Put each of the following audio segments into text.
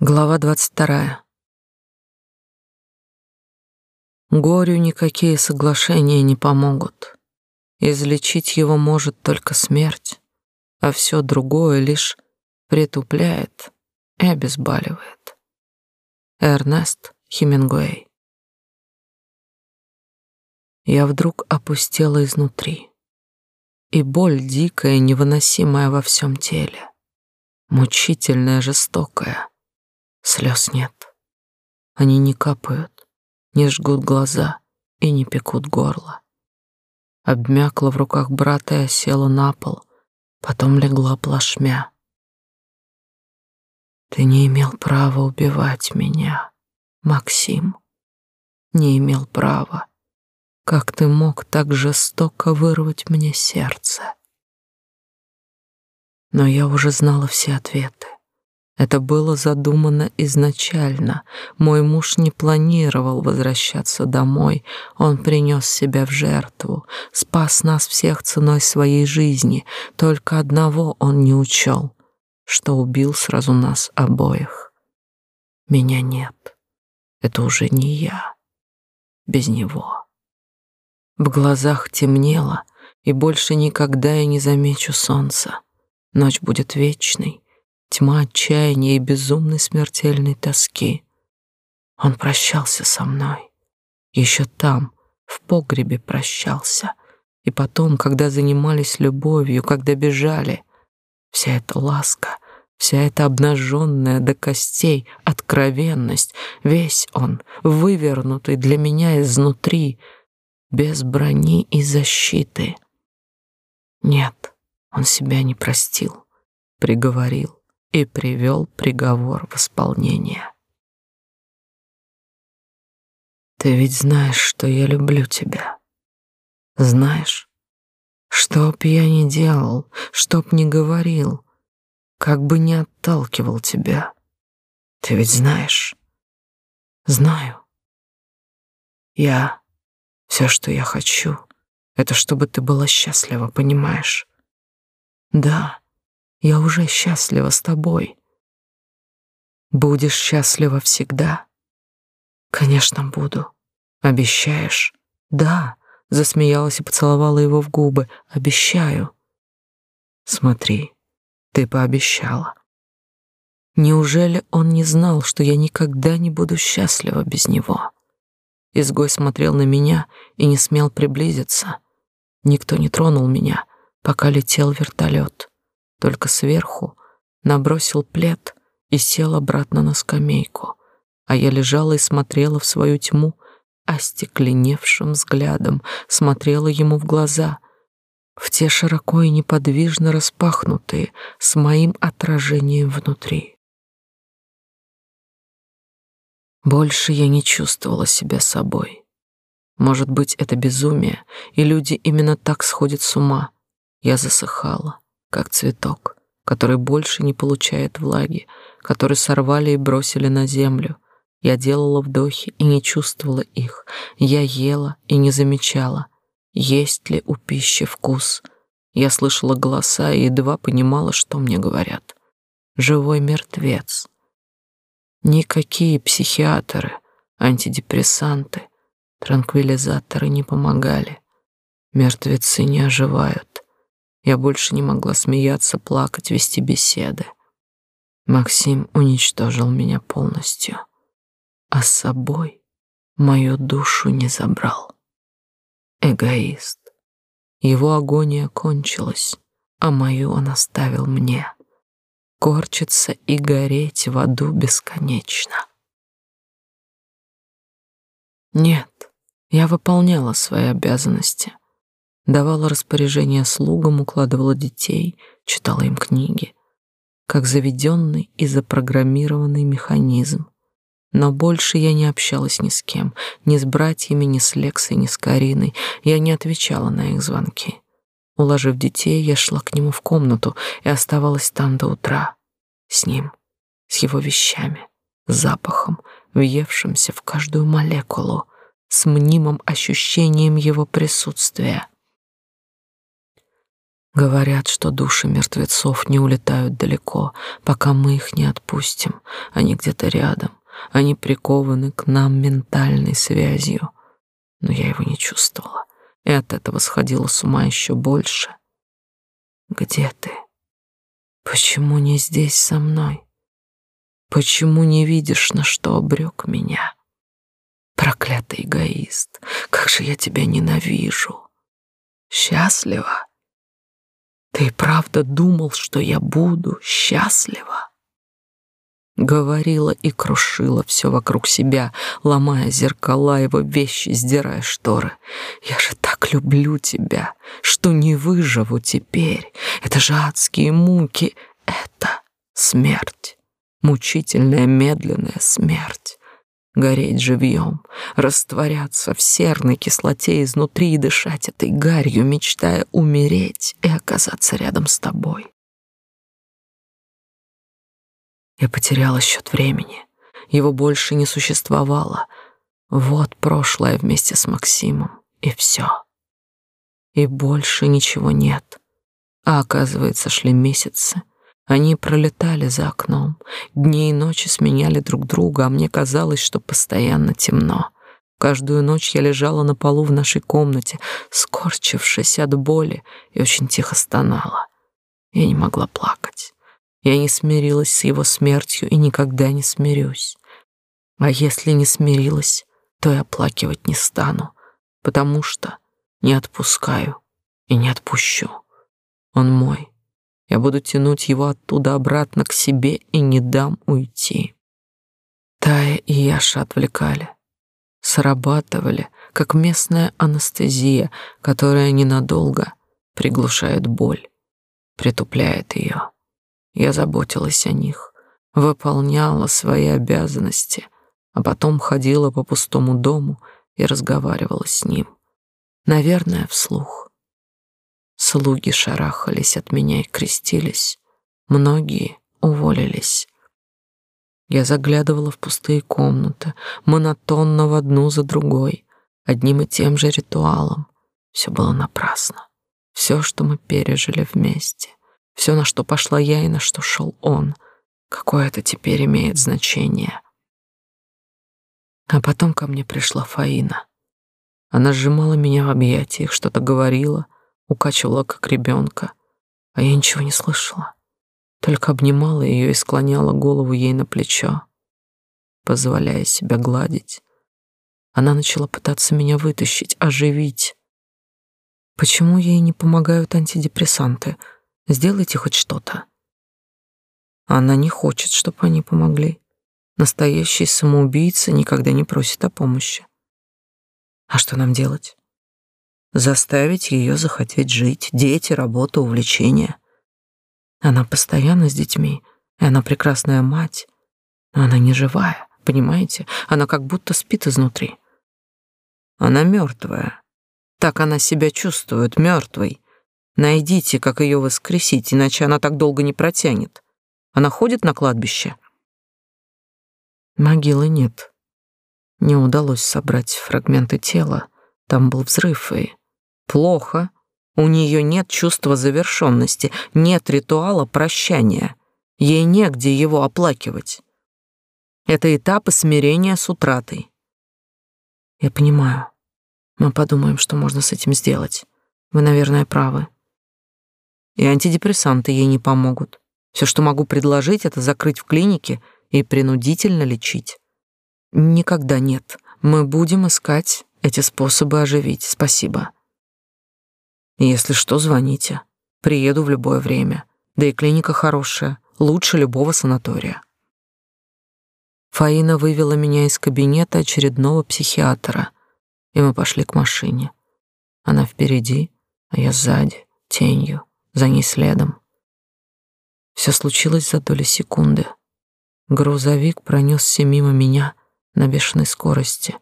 Глава двадцать вторая. Горю никакие соглашения не помогут. Излечить его может только смерть, а все другое лишь притупляет и обезболивает. Эрнест Хемингуэй. Я вдруг опустела изнутри, и боль дикая, невыносимая во всем теле, мучительная, жестокая — Слез нет. Они не капают, не жгут глаза и не пекут горло. Обмякла в руках брата и осела на пол, потом легла плашмя. Ты не имел права убивать меня, Максим. Не имел права. Как ты мог так жестоко вырвать мне сердце? Но я уже знала все ответы. Это было задумано изначально. Мой муж не планировал возвращаться домой. Он принес себя в жертву, спас нас всех ценой своей жизни. Только одного он не учел, что убил сразу нас обоих. Меня нет. Это уже не я. Без него. В глазах темнело, и больше никогда я не замечу солнца. Ночь будет вечной, тьма отчаяния и безумной смертельной тоски. Он прощался со мной. Еще там, в погребе прощался. И потом, когда занимались любовью, когда бежали, вся эта ласка, вся эта обнаженная до костей откровенность, весь он, вывернутый для меня изнутри, без брони и защиты. Нет, он себя не простил, приговорил и привел приговор в исполнение. Ты ведь знаешь, что я люблю тебя. Знаешь, что б я ни делал, что б ни говорил, как бы ни отталкивал тебя. Ты ведь знаешь. Знаю. Я все, что я хочу, это чтобы ты была счастлива, понимаешь? Да. Я уже счастлива с тобой. Будешь счастлива всегда? Конечно, буду. Обещаешь? Да, засмеялась и поцеловала его в губы. Обещаю. Смотри, ты пообещала. Неужели он не знал, что я никогда не буду счастлива без него? Изгой смотрел на меня и не смел приблизиться. Никто не тронул меня, пока летел вертолет только сверху набросил плед и сел обратно на скамейку, а я лежала и смотрела в свою тьму остекленевшим взглядом, смотрела ему в глаза, в те широко и неподвижно распахнутые с моим отражением внутри. Больше я не чувствовала себя собой. Может быть, это безумие, и люди именно так сходят с ума. Я засыхала, как цветок, который больше не получает влаги, который сорвали и бросили на землю. Я делала вдохи и не чувствовала их. Я ела и не замечала, есть ли у пищи вкус. Я слышала голоса и едва понимала, что мне говорят. Живой мертвец. Никакие психиатры, антидепрессанты, транквилизаторы не помогали. Мертвецы не оживают. Я больше не могла смеяться, плакать, вести беседы. Максим уничтожил меня полностью, а с собой мою душу не забрал. Эгоист. Его агония кончилась, а мою он оставил мне. Корчиться и гореть в аду бесконечно. Нет, я выполняла свои обязанности — давала распоряжения слугам, укладывала детей, читала им книги, как заведенный и запрограммированный механизм. Но больше я не общалась ни с кем, ни с братьями, ни с Лексой, ни с Кариной. Я не отвечала на их звонки. Уложив детей, я шла к нему в комнату и оставалась там до утра. С ним, с его вещами, запахом, въевшимся в каждую молекулу, с мнимым ощущением его присутствия. Говорят, что души мертвецов не улетают далеко, пока мы их не отпустим. Они где-то рядом, они прикованы к нам ментальной связью. Но я его не чувствовала, и от этого сходила с ума еще больше. Где ты? Почему не здесь со мной? Почему не видишь, на что обрек меня? Проклятый эгоист, как же я тебя ненавижу. Счастлива? Ты правда думал, что я буду счастлива? Говорила и крушила все вокруг себя, ломая зеркала его вещи, сдирая шторы. Я же так люблю тебя, что не выживу теперь. Это же адские муки, это смерть, мучительная медленная смерть гореть живьем, растворяться в серной кислоте изнутри и дышать этой гарью, мечтая умереть и оказаться рядом с тобой. Я потеряла счет времени. Его больше не существовало. Вот прошлое вместе с Максимом, и все. И больше ничего нет. А оказывается, шли месяцы, они пролетали за окном, дни и ночи сменяли друг друга, а мне казалось, что постоянно темно. Каждую ночь я лежала на полу в нашей комнате, скорчившись от боли, и очень тихо стонала. Я не могла плакать. Я не смирилась с его смертью и никогда не смирюсь. А если не смирилась, то и оплакивать не стану, потому что не отпускаю и не отпущу. Он мой, я буду тянуть его оттуда обратно к себе и не дам уйти. Тая и Яша отвлекали, срабатывали, как местная анестезия, которая ненадолго приглушает боль, притупляет ее. Я заботилась о них, выполняла свои обязанности, а потом ходила по пустому дому и разговаривала с ним. Наверное, вслух. Слуги шарахались от меня и крестились. Многие уволились. Я заглядывала в пустые комнаты, монотонно в одну за другой, одним и тем же ритуалом. Все было напрасно. Все, что мы пережили вместе, все, на что пошла я и на что шел он, какое это теперь имеет значение. А потом ко мне пришла Фаина. Она сжимала меня в объятиях, что-то говорила — укачивала как ребенка, а я ничего не слышала, только обнимала ее и склоняла голову ей на плечо, позволяя себя гладить. Она начала пытаться меня вытащить, оживить. Почему ей не помогают антидепрессанты? Сделайте хоть что-то. Она не хочет, чтобы они помогли. Настоящий самоубийца никогда не просит о помощи. А что нам делать? Заставить ее захотеть жить, дети, работа, увлечения. Она постоянно с детьми, и она прекрасная мать, но она не живая, понимаете? Она как будто спит изнутри. Она мертвая. Так она себя чувствует, мертвой. Найдите, как ее воскресить, иначе она так долго не протянет. Она ходит на кладбище? Могилы нет. Не удалось собрать фрагменты тела. Там был взрыв, и Плохо. У нее нет чувства завершенности, нет ритуала прощания. Ей негде его оплакивать. Это этапы смирения с утратой. Я понимаю. Мы подумаем, что можно с этим сделать. Вы, наверное, правы. И антидепрессанты ей не помогут. Все, что могу предложить, это закрыть в клинике и принудительно лечить. Никогда нет. Мы будем искать эти способы оживить. Спасибо. Если что, звоните. Приеду в любое время. Да и клиника хорошая, лучше любого санатория. Фаина вывела меня из кабинета очередного психиатра, и мы пошли к машине. Она впереди, а я сзади, тенью, за ней следом. Все случилось за доли секунды. Грузовик пронесся мимо меня на бешеной скорости,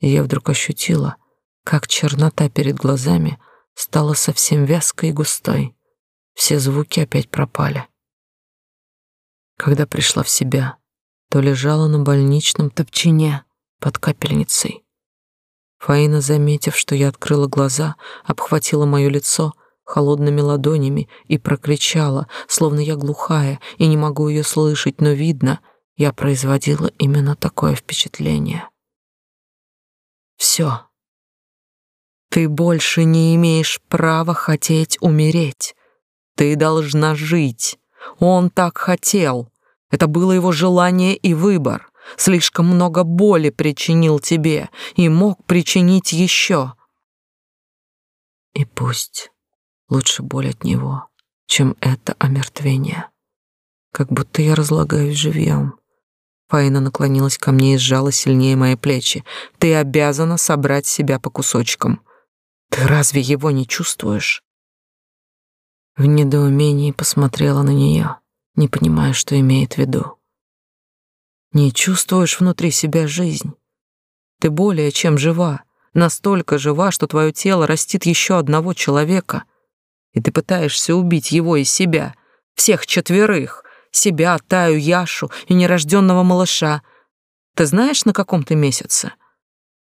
и я вдруг ощутила, как чернота перед глазами стала совсем вязкой и густой. Все звуки опять пропали. Когда пришла в себя, то лежала на больничном топчине под капельницей. Фаина, заметив, что я открыла глаза, обхватила моё лицо, холодными ладонями и прокричала, словно я глухая и не могу ее слышать, но видно, я производила именно такое впечатление. Все. Ты больше не имеешь права хотеть умереть. Ты должна жить. Он так хотел. Это было его желание и выбор. Слишком много боли причинил тебе и мог причинить еще. И пусть лучше боль от него, чем это омертвение. Как будто я разлагаюсь живьем. Фаина наклонилась ко мне и сжала сильнее мои плечи. Ты обязана собрать себя по кусочкам. Ты разве его не чувствуешь? В недоумении посмотрела на нее, не понимая, что имеет в виду. Не чувствуешь внутри себя жизнь. Ты более чем жива, настолько жива, что твое тело растит еще одного человека, и ты пытаешься убить его и себя, всех четверых, себя, Таю, Яшу и нерожденного малыша. Ты знаешь, на каком ты месяце?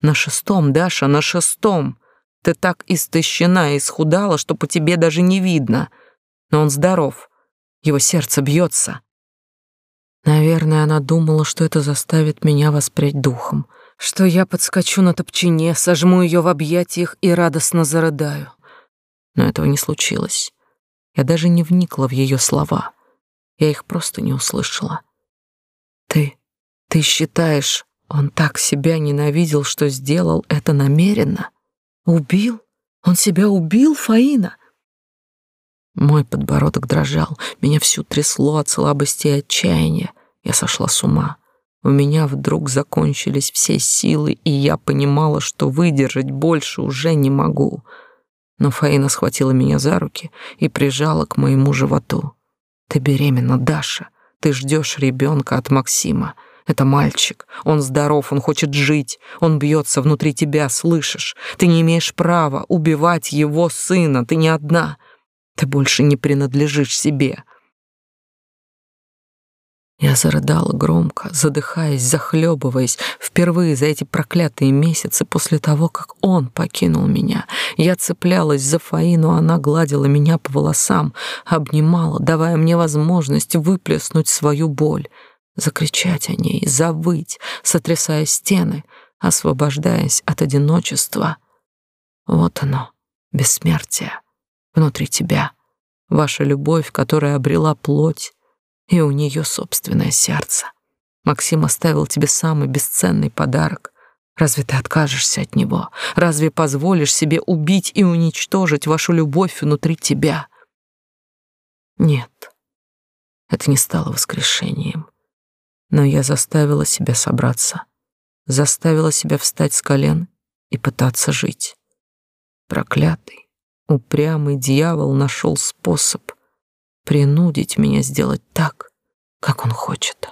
На шестом, Даша, на шестом. Ты так истощена и исхудала, что по тебе даже не видно. Но он здоров. Его сердце бьется. Наверное, она думала, что это заставит меня воспреть духом, что я подскочу на топчине, сожму ее в объятиях и радостно зарыдаю. Но этого не случилось. Я даже не вникла в ее слова. Я их просто не услышала. Ты, ты считаешь, он так себя ненавидел, что сделал это намеренно? Убил? Он себя убил, Фаина? Мой подбородок дрожал, меня всю трясло от слабости и отчаяния. Я сошла с ума. У меня вдруг закончились все силы, и я понимала, что выдержать больше уже не могу. Но Фаина схватила меня за руки и прижала к моему животу. Ты беременна, Даша. Ты ждешь ребенка от Максима. Это мальчик. Он здоров, он хочет жить. Он бьется внутри тебя, слышишь? Ты не имеешь права убивать его сына. Ты не одна. Ты больше не принадлежишь себе. Я зарыдала громко, задыхаясь, захлебываясь, впервые за эти проклятые месяцы после того, как он покинул меня. Я цеплялась за Фаину, она гладила меня по волосам, обнимала, давая мне возможность выплеснуть свою боль, закричать о ней, завыть, сотрясая стены, освобождаясь от одиночества. Вот оно, бессмертие, внутри тебя, ваша любовь, которая обрела плоть, и у нее собственное сердце. Максим оставил тебе самый бесценный подарок. Разве ты откажешься от него? Разве позволишь себе убить и уничтожить вашу любовь внутри тебя? Нет, это не стало воскрешением. Но я заставила себя собраться, заставила себя встать с колен и пытаться жить. Проклятый, упрямый дьявол нашел способ — принудить меня сделать так, как он хочет.